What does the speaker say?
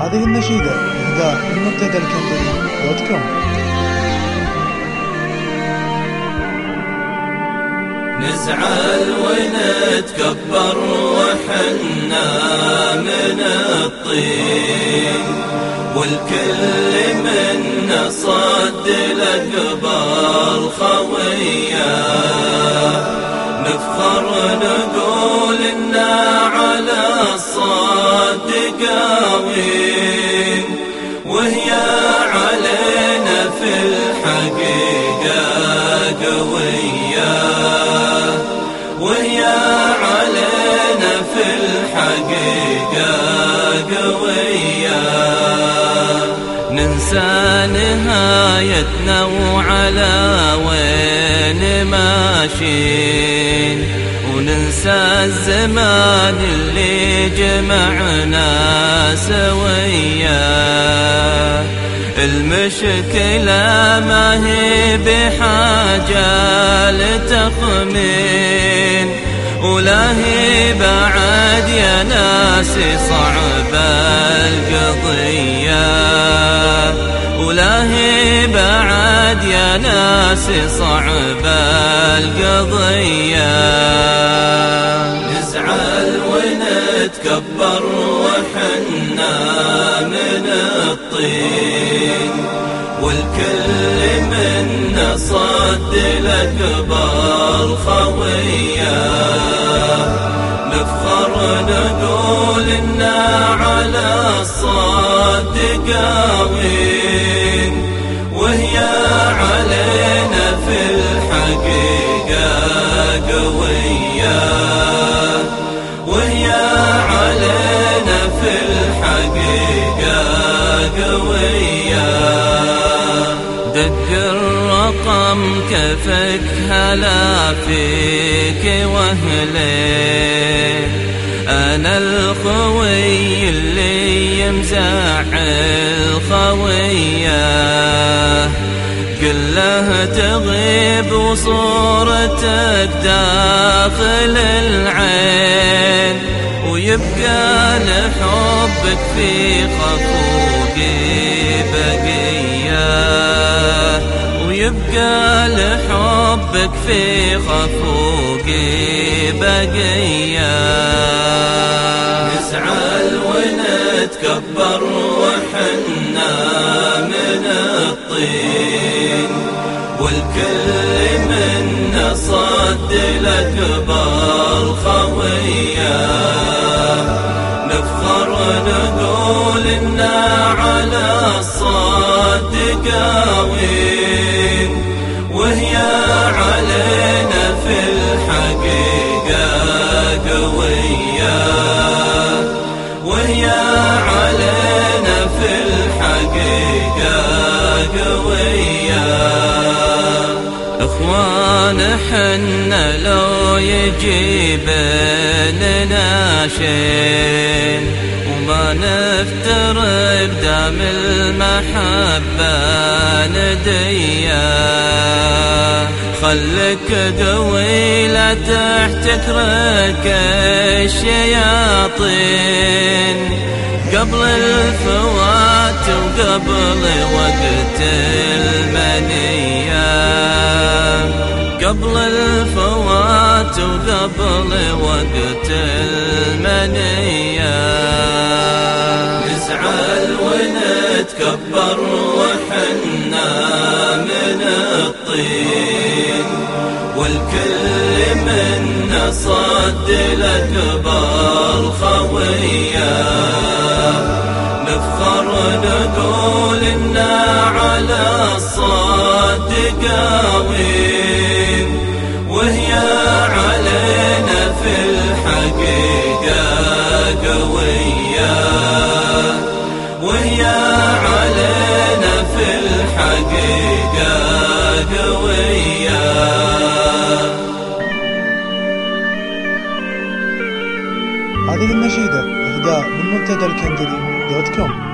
هذه النشيدة إهداء من منتدى الكندري دوت كوم. نزعل ونتكبر وحنا من الطين والكل منا صد الأكبر خويا. نفخر نقول إنا على الصد وهي علينا في الحقيقة قوية. ننسى نهايتنا وعلى وين ماشيين. وننسى الزمان اللي جمعنا سويا المشكلة ما هي بحاجة لتخمين ولا هي بعد يا ناس صعب القضية ولا هي بعد يا ناس صعب القضية ونتكبر وحنا من الطين. والكل منا صد الأكبر خويا. نفخر نقول إنا على الصد قاوين. وهي علينا في الحقيقة قوية. قوية. دق الرقم كفك هلا فيك وهلي. أنا الخوي اللي يمزعل خويه كله تغيب وصورتك داخل العين. ويبقى لحبك في بقية ويبقى لحبك في خفوقي بقية. نزعل ونتكبر وحنا من الطين والكل منا صد الأكبر خويا نفخر نقول إنا على الصد قاوين حنا لو يجيب لنا شين وما نفترق دام المحبة نديا خلك قوي لا تحتكرك الشياطين. قبل الفوات وقبل وقت المنية قبل الفوات وقبل وقت المنية. نزعل ونتكبر وحنا من الطين. والكل منا صد الأكبر خويا. نفخر نقول إنا على الصد قاوين في الحقيقة قوية وهي علينا في الحقيقة قوية. هذه النشيدة إهداء من منتدى الكندري دوت كوم.